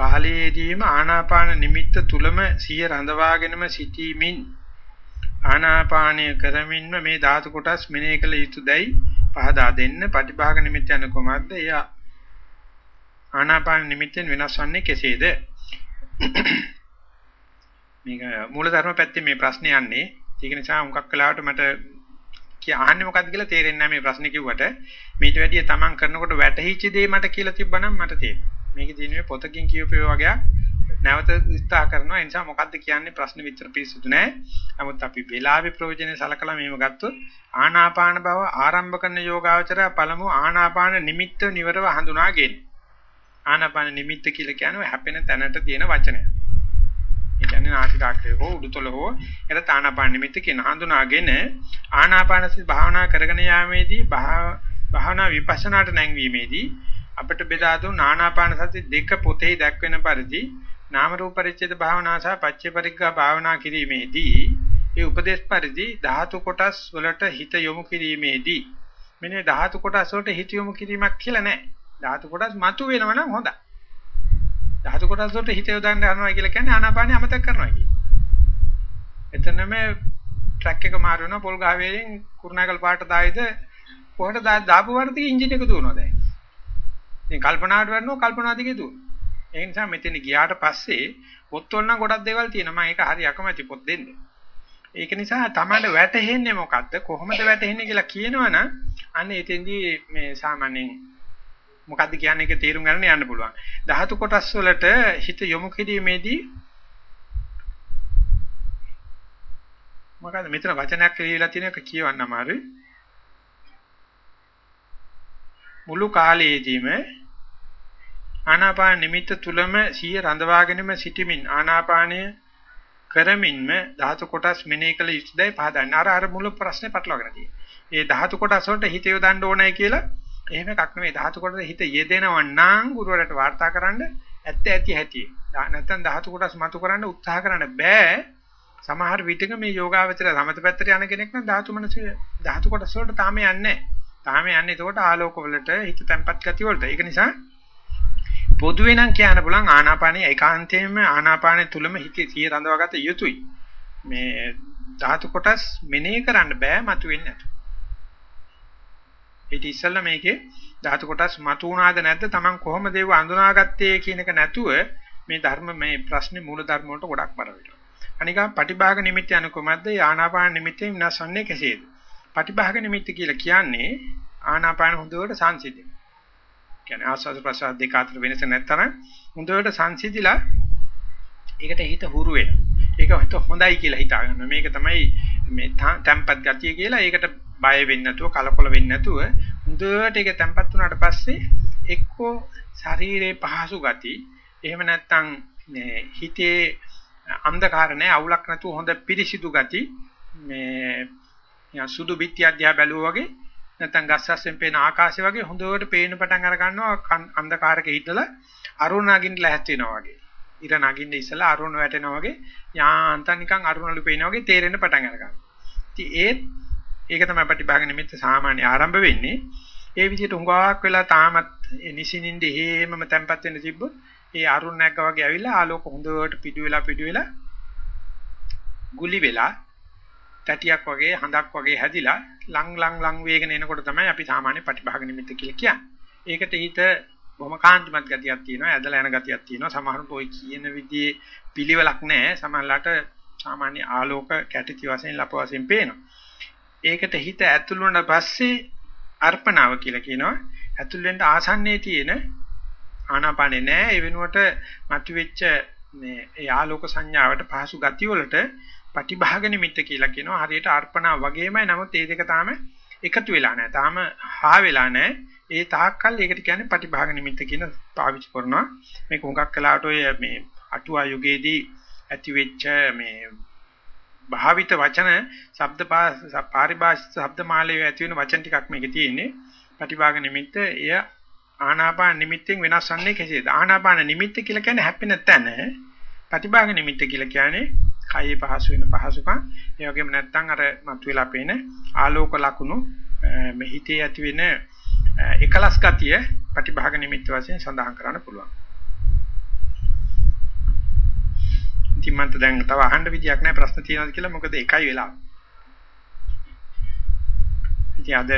කාලයේදීම ආනාපාන නිමිත්ත තුලම සිය රඳවාගෙනම සිටීමෙන් ආනාපානය කරමින්ම මේ ධාතු කොටස් මෙනෙහි කළ යුතුයදයි පහදා දෙන්න ප්‍රතිභාග නිමිත්ත යන කොමද්ද එය ආනාපාන නිමිත්තෙන් වෙනස් වන්නේ කෙසේද? මේක මූලධර්ම පැත්තේ මේ ප්‍රශ්නේ යන්නේ. ඒක නිසා මුගක් කලාවට මට කිය අහන්නේ මොකද්ද කියලා තේරෙන්නේ නැහැ මේ ප්‍රශ්නේ කිව්වට. මේට වැඩිය තමන් කරනකොට වැටහිච්ච දේ මට කියලා තිබ්බනම් මට තේරෙනවා. මේකේ තියෙන පොතකින් කියපේ වගේක් නැවත විස්තර කරනවා ඒ නිසා මොකද්ද කියන්නේ ප්‍රශ්න විතර පිළිසුදු නැහැ. නමුත් අපි වේලාවේ ප්‍රයෝජනෙ සලකලා මේව ගත්තොත් ආනාපාන බව ආරම්භ කරන යෝගාවචරය පළමු ආනාපාන නිමිත්ත නිවරව හඳුනාගෙන. ආනාපාන නිමිත්ත කියලා කියන්නේ හැපෙන තැනට තියෙන වචනය. ඒ කියන්නේ නාසිකාග්‍රේ හෝ උඩුතල හෝ එතන ආනාපාන නිමිත්ත කියන හඳුනාගෙන ආනාපානසති භාවනා කරගෙන යාමේදී භාවනා විපස්සනාට නැංවීමේදී අපිට බෙදා දුන් ආනාපාන සති දෙක පොතේ දැක්වෙන පරිදි නාම රූප පරිච්ඡේද භාවනා සහ පච්චේ පරිග්ගා භාවනා කිරීමේදී ඒ උපදේශ පරිදි ධාතු කොටස් වලට හිත යොමු කිරීමේදී මෙන්න ධාතු කොටස් වලට හිත යොමු කිරීමක් කියලා නැහැ. ධාතු කොටස් මතු වෙනවා නම් හොඳයි. ධාතු කොටස් වලට හිත යොදන්න යනවා කියලා කියන්නේ ආනාපානිය අමතක කරනවා කියන්නේ. එතනම ට්‍රැක් එක මාරු වෙනවා පොල් ගහ වේලෙන් කුරුණාකල් පාට දායිද කොහෙට දාපු වර්ධික එන්ජින් එක දුවනවා දැන්. ඉතින් කල්පනාවට වරනවා කල්පනා දිගේ දුවනවා. ඒ නිසා මෙතන ගියාට පස්සේ පොත් වල නම් ගොඩක් දේවල් තියෙනවා. මම ඒක හරි අකමැති පොත් දෙන්න. ඒක නිසා තමයි වැටහෙන්නේ මොකද්ද කොහොමද වැටහෙන්නේ කියලා කියනවනම් අන්න එතෙන්දී මේ සාමාන්‍යයෙන් මොකද්ද කියන්නේ ඒක තේරුම් ගන්න යන්න පුළුවන්. ධාතු කොටස් වලට හිත යොමු කිරීමේදී මොකද මෙතන වචනයක් කියලා තියෙන එක කියවන්න අමාරුයි. මුළු කාලයේදීම ආනාපාන නිමිත්ත තුලම සිය රඳවාගෙනම සිටිමින් ආනාපානය කරමින්ම ධාතු කොටස් මෙනෙහි කළ යුතුදයි පහදන්න. අර අර මුල ප්‍රශ්නේ පටලවාගෙන තියෙනවා. ඒ ධාතු කොටස් වලට හිත යොදන්න ඕනයි කියලා එහෙම එකක් නෙවෙයි. ධාතු කොටස් හිත යෙදෙනව නම් ගුරුවරට වාර්තා කරන්න ඇත්ත ඇති හැටි. නැත්නම් ධාතු කොටස් මතු කරන්න උත්සාහ කරන්න බෑ. සමහර විටක මේ යෝගාවචර සමත පැත්තට යන කෙනෙක් නම් ධාතු මනස ධාතු කොටස් වලට තාම යන්නේ නැහැ. තාම යන්නේ එතකොට ආලෝක වලට හිත තැම්පත් ගතිය වලට. ඒක නිසා පොදුවේ නම් කියන්න පුළුවන් ආනාපානයේ ඒකාන්තයෙන්ම ආනාපානය තුලම හිතේ සිය රඳවාගත යුතුයි. මේ ධාතු කොටස් මෙනෙහි කරන්න බෑ මතුවෙන්නේ නැතු. ඒක ඉස්සෙල්ලා මේකේ ධාතු කොටස් මතු වුණාද නැද්ද Taman කොහොමද ඒව අඳුනාගත්තේ කියන එක නැතුව මේ ධර්ම මේ ප්‍රශ්නේ මූල ධර්ම වලට ගොඩක් බර වෙනවා. අනිකා පටිභාග නිමිත්ත යන කොමද්ද ආනාපාන නිමිත්තෙන් විනාශන්නේ කෙසේද? පටිභාග නිමිත්ත කියලා කියන්නේ ආනාපාන හොඳට සංසිඳෙන. කියන්නේ ආස්වාද ප්‍රසාර දෙක අතර වෙනස නැත්නම් හොඳට සංසිඳිලා ඒකට හිත හුරු වෙනවා. ඒක හිත හොඳයි කියලා හිතා ගන්නවා. මේක තමයි මේ තැම්පත් ගතිය කියලා. ඒකට බය වෙන්නේ නැතුව කලකොල වෙන්නේ නැතුව හොඳට ඒක තැම්පත් වුණාට පස්සේ එක්කෝ ශරීරේ පහසු ගති එහෙම නැත්නම් හිතේ අන්ධකාර නැහැ අවුලක් නැතුව හොඳ පිරිසිදු ගති මේ සුදු බිත්ති අධ්‍යා බැලුවා වගේ නැත්නම් ගස්සස්යෙන් පේන ආකාශය වගේ හොඳට පේන පටන් අර ගන්නවා අන්ධකාරක හිටලා අරුණ නගින්න ලැහැත් වෙනවා වගේ. ඉර නගින්න ඉස්සලා අරුණ වැටෙනවා වගේ යාන්තම් නිකන් අරුණලු පේනවා වගේ තේරෙන්න පටන් අර ගන්නවා. ඉතින් ඒත් ඒක තමයි ප්‍රතිභාග නිමිත්ත සාමාන්‍ය ආරම්භ වෙන්නේ. ඒ විදිහට උඟාවක් වෙලා තාමත් නිසිනින්ද හේමම තැම්පත් වෙන්න තිබ්බොත් ඒ අරුණ නැග්ග වගේ ඇවිල්ලා ආලෝක හොඳට පිටු වෙලා පිටු වෙලා ගුලි වෙලා තැටියක් වගේ හඳක් වගේ හැදිලා ලං ලං ලං වේගෙන එනකොට තමයි අපි සාමාන්‍ය ප්‍රතිභාග නිමිත්ත කියලා කියන්නේ. ඒකට හිත බොහොම කාන්තිමත් ගතියක් තියෙනවා, ඇදලා යන ගතියක් තියෙනවා. සමහරුන්ට ওই කියන විදිහේ පිළිවෙලක් නැහැ. සමහරලාට සාමාන්‍ය ආලෝක කැටිති වශයෙන් ලප වශයෙන් පේනවා. ඒකට හිත ඇතුළු වුණා පස්සේ අර්පණාව කියලා කියනවා. ඇතුල් වෙන්න ආසන්නයේ තියෙන ආනාපානේ නෑ. ඒ වෙනුවට මතුවෙච්ච මේ ඒ ආලෝක සංඥාවට පහසු ගතිය වලට පටිභාග නිමිත්ත කියලා කියනවා. හරියට අර්පණා වගේමයි. නමුත් ඒ දෙක තාම එකතු වෙලා නැහැ. තාම හා වෙලා නැහැ. ඒ තාක්කල් ඒකට කියන්නේ පටිභාග නිමිත්ත කියන පාවිච්චි කරනවා. මේක හුඟක් කලාවට ඔය මේ අටුවා යුගයේදී ඇති වෙච්ච මේ භාවිත වචන ශබ්ද පාරිභාෂිත ශබ්ද මාලාවේ ඇති වෙන වචන ටිකක් මේකේ තියෙන්නේ. පටිභාග නිමිත්ත එය ආනාපාන නිමිත්තෙන් වෙනස් වන්නේ කෙසේද? ආනාපාන නිමිත්ත කියලා කියන්නේ හැපෙන තැන. පටිභාග නිමිත්ත කියලා කියන්නේ කයේ පහසු වෙන පහසුකම්. ඒ වගේම නැත්නම් අර මතුවලා පේන ආලෝක ලකුණු මේ හිතේ ඇති වෙන එකලස් ගතිය ප්‍රතිභාග නිමිත්ත වශයෙන් සඳහන් කරන්න පුළුවන්. ඉතින් මන්ට දැන් තව අහන්න විදියක් නැහැ ප්‍රශ්න තියෙනවද කියලා. මොකද එකයි වෙලා. ඉතින් අද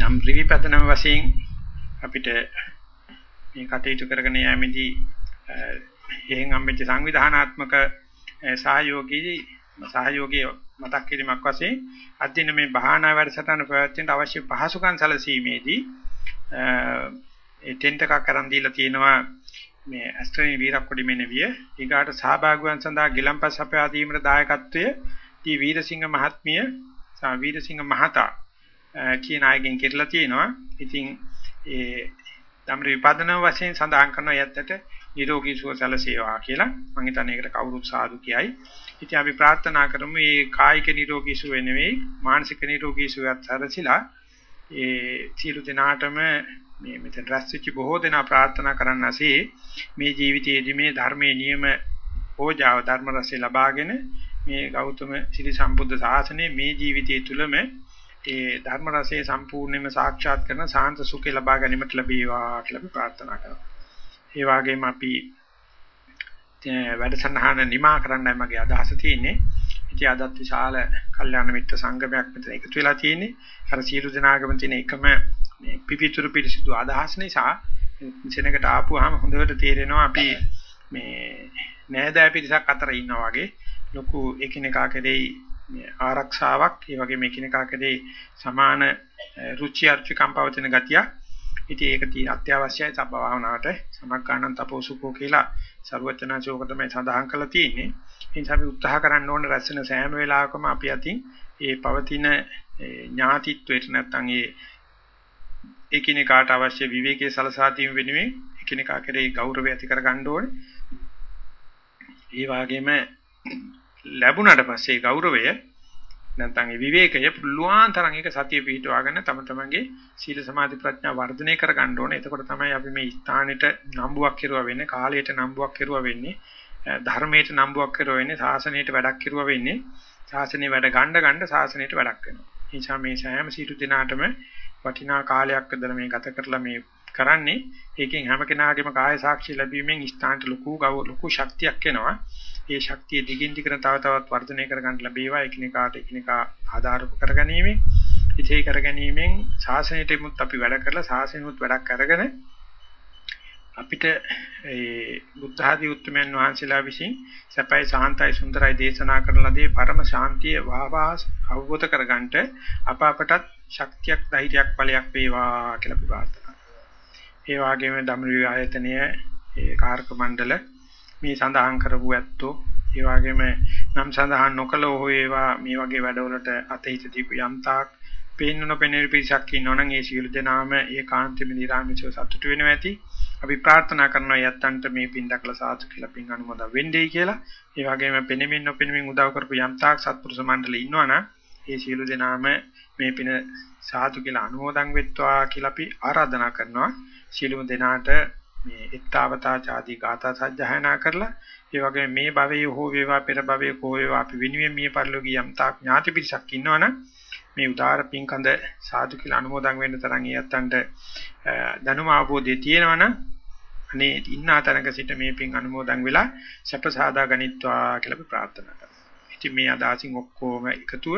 නම් ත්‍රිවිපදනම වශයෙන් අපිට මේ කටයුතු කරගෙන යෑමේදී හේන් අම්බෙච්ච සංවිධානාත්මක සහයෝගී සහයෝගී මතක් කිරීමක් වශයෙන් අදින මේ බහානා වැඩසටහන පැවැත්වෙන්න අවශ්‍ය පහසුකම් සැලසීමේදී ඒ ටෙන්ට් එකක් අරන් දීලා තියෙනවා මේ ඇස්ට්‍රේනි වීරක්කොඩි මෙනවිය ඊගාට සහභාගීවන් සඳහා ගිලම්පස් අපයා දීමේ දායකත්වයේ දී වීරසිංහ මහත්මිය සා වීරසිංහ මහතා කියන අයගෙන් කෙරලා තියෙනවා. ඉතින් ඒ ධම්ර විපදන වශයෙන් සඳහන් කරන යත්තට නිරෝගී සුව සැලසේවා කියලා. මම හිතන්නේ ඒකට කවුරුත් සාදු කියයි. ඉතින් අපි ප්‍රාර්ථනා කරමු මේ කායික නිරෝගී සුව නෙවෙයි මානසික නිරෝගී සුවයත් සැලසිලා ඒ සියලු දෙනාටම මේ මෙතන රැස් වෙච්ච බොහෝ දෙනා ප්‍රාර්ථනා කරන්නසේ මේ ජීවිතයේදී මේ ධර්මයේ නියම ඕජාව ධර්ම රසය ලබාගෙන මේ ගෞතම සිරි සම්බුද්ධ ශාසනය මේ ජීවිතය තුළම ඒ ධර්ම රසයේ සම්පූර්ණයෙන්ම සාක්ෂාත් කරන සාන්ත සුඛය ලබා ගැනීමට ලැබේවා කියලා අපි ප්‍රාර්ථනා කරනවා. ඒ වගේම අපි වැඩසටහන නිමා කරන්නයි මගේ අදහස තියෙන්නේ. ඉතින් අදත් විශාල කල්යාණ මිත්‍ර සංගමයක් මෙතන එකතු වෙලා තියෙන්නේ. අර සියලු දෙනාගම තියෙන එකම මේ පිපිතුරු පිරිසිදු අදහස් නිසා සෙනඟට ආපුවාම හොඳට තේරෙනවා අපි මේ නෑදෑ පිරිසක් අතර ඉන්නා වගේ ලොකු එකිනෙකා කෙරෙහි ආරක්ෂාවක් ඒ වගේම එකිනෙකා කෙරෙහි සමාන රුචි අරුචිකම් පවතින ගතිය. ඉතින් ඒක තියෙන අත්‍යවශ්‍යයි සබ්බවහනාවට සමග්ගාණන් තපෝසුකෝ කියලා ਸਰවචනාචෝක තමයි සඳහන් කරලා තියෙන්නේ. ඒ නිසා අපි උත්සාහ කරන්න ඕනේ රැස්වෙන සෑම වෙලාවකම අපි අතින් ඒ පවතින ඥාතිත්වයට නැත්තම් ඒ එකිනෙකාට අවශ්‍ය විවේකයේ සලසා දීම වෙනුවෙන් එකිනෙකා කෙරෙහි ගෞරවය ඇති කර ගන්න ඕනේ. ඒ වගේම ලැබුණාට පස්සේ ගෞරවය නැත්නම් ඒ විවේකය පුළුවන් තරම් ඒක සතිය පිහිටවාගෙන තම තමන්ගේ සීල සමාධි ප්‍රඥා වර්ධනය කර ගන්න ඕනේ. එතකොට තමයි අපි මේ ස්ථානෙට නම්බුවක් කෙරුවා වෙන්නේ, කාලයට නම්බුවක් කෙරුවා වෙන්නේ, ධර්මයට නම්බුවක් කෙරුවා වෙන්නේ, සාසනයට වැඩක් කෙරුවා වෙන්නේ. සාසනේ වැඩ ගන්න ගන්න සාසනයට වැඩක් වෙනවා. ඒ නිසා මේ සෑම සීතු දිනාටම වටිනා කාලයක් අදලා මේ ගත කරලා මේ කරන්නේ ඒකෙන් හැම කෙනාගේම කාය සාක්ෂි ලැබීමෙන් ස්ථානට ලොකු ලොකු ශක්තියක් එනවා. ඒ ශක්තිය දිගින් දිගට තව තවත් වර්ධනය කර ගන්න ලැබේවා එකිනෙකාට එකිනෙකා ආධාර කරගැනීමෙන් ඉතේ කරගැනීමෙන් ශාසනයෙමුත් අපි වැඩ කරලා ශාසනයෙමුත් වැඩක් අරගෙන අපිට ඒ බුද්ධ ආදී උත්තරමයන් වහන්සේලා විසින් සපයි සාන්තයි සුන්දරයි දේශනා කරන ලදී පරම ශාන්තිය වාවාස් අවබෝධ කරගන්නට අප අපටත් ශක්තියක් ධෛර්යයක් ඵලයක් වේවා කියලා අපි ප්‍රාර්ථනා කරනවා. ඒ වගේම ධම්ම ආයතනය ඒ කාර්ක මණ්ඩල මේ සඳහන් කරපු ඇත්තෝ ඒ වගේම නම් සඳහන් නොකළෝ හෝ ඒවා මේ වගේ වැඩවලට අතහිත දීපු යම්තාක් පේන්න නොපෙනෙන පිරිසක් ඉන්නවනම් ඒ සියලු දෙනාම ඒකාන්තෙම නිරාමිෂව සතුටු වෙනවා ඇති. අපි ප්‍රාර්ථනා කරනවා යත්තන්ට මේ පින් දක්ලා සාතු කියලා පින් අනුමෝදන් වෙන්නයි කියලා. ඒ වගේම පෙනෙමින් නොපෙනෙමින් උදව් කරපු යම්තාක් සත්පුරුෂ මණ්ඩලෙ ඉන්නවනම් ඒ සියලු දෙනාම මේ පින සාතු කියලා අනුමෝදන් වෙත්වා කියලා අපි ආරාධනා කරනවා. සියලුම දෙනාට මේ ඊත්තාවතා ආදී ගාථා සජ්ජහායනා කරලා ඒ වගේම මේ භවයේ හෝ වේවා පෙර භවයේ හෝ වේවා අපි විනිවිද මිය පරිලෝකී යම් තාක් ඥාති පිරිසක් ඉන්නවනම් මේ උදාාර පින්කඳ සාදු කියලා අනුමෝදන් වෙන්න තරම් ඊයත්තන්ට දැනුම අවබෝධය තියෙනවනම් අනේ ඉන්න තැනක සිට මේ පින් අනුමෝදන් වෙලා සැප සාදා ගනිත්වා කියලා අපි ප්‍රාර්ථනා කරනවා. ඉතින් මේ අදාසින් ඔක්කොම එකතුව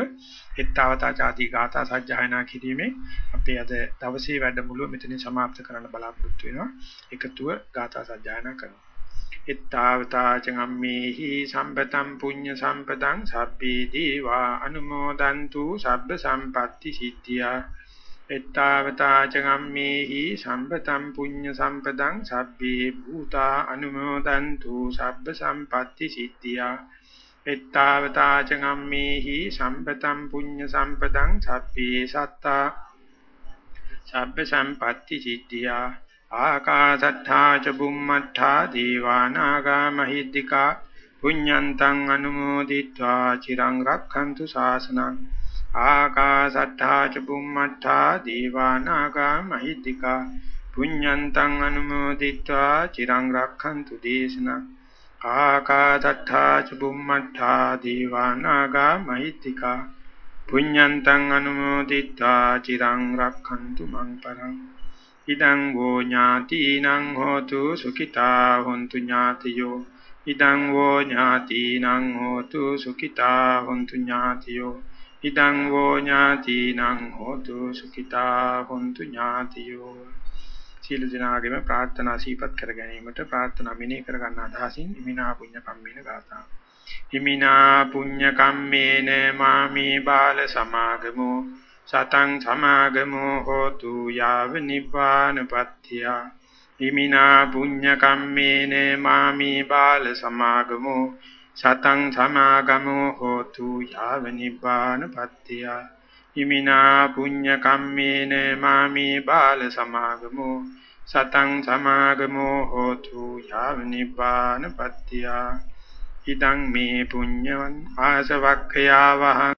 හෙත්තාවතා ചാති ගාථා සජ්ජායනා කිරීමේ අපේ අද දවසේ වැඩමුළුව මෙතනින් સમાપ્ત කරන්න බලාපොරොත්තු වෙනවා. එකතුව ගාථා සජ්ජායනා කරනවා. හෙත්තාවතා චම්මේහි සම්පතම් පුඤ්ඤ සම්පතං සබ්බේ දීවා අනුමෝදන්තු සබ්බ සම්පatti සිද්ධියා එත්තාවතා චගම්මේහි සම්පතම් පුඤ්ඤ සම්පතං සබ්බේ භූතා අනුමෝදන්තු සබ්බ සම්පatti සිද්ධියා එත්තාවතාච ගම්මේහි සම්පතම් පුඤ්ඤ සම්පතං සබ්බේ සත්තා සබ්බ සම්පatti සිද්ධියා ආකාසත්තා ච බුම්මත්තා දීවානාගා මහිද්దికා පුඤ්ඤන්තං අනුමෝදිත්වා චිරං රක්ඛන්තු ශාසනං ආකාසත්තා ච බුම්මත්තා දීවානාගා මහිද්దికා පුඤ්ඤන්තං අනුමෝදිත්වා චිරං රක්ඛන්තු දේශනං ආකාදත්තා ච බුම්මත්තා දීවානාගා මහිත්‍තිකා පුඤ්ඤන්තං අනුමෝදිත්වා චිරං රක්ඛන්තු මං පරං ඉදං වෝ ඥාතිනං හෝතු සුඛිතා හොන්තු ඥාතියෝ ඉදං වෝ ඥාතිනං හෝතු සුඛිතා හොන්තු ඥාතියෝ ඉදං වෝ ඥාතිනං හෝතු සුඛිතා හොන්තු ඥාතියෝ සීල දිනාගෙම ප්‍රාර්ථනා සීපත් කර ගැනීමට ප්‍රාර්ථනා මිනේ කර ගන්න අදහසින් ඉමිනා පුඤ්ඤ කම්මේන ගාථා. ඉමිනා පුඤ්ඤ කම්මේන මාමේ බාල සමාගමෝ. සතං සමාගමෝ හෝතු යාව නිබ්බානපත්තියා ඉමිනා පුඤ්ඤ කම්මේන මාමි බාල සමාගමෝ. සතං සමාගමෝ හෝතු යාව නිබ්බානපත්තිය ඉමිනා පුඤ්ඤ කම්මේන මාමි බාල සමාගමෝ. සතං සමාගමෝ හෝතු යාව නිබ්බානපත්තිය ඉදං මේ පුඤ්ඤවං ආසවක්ඛයාවහං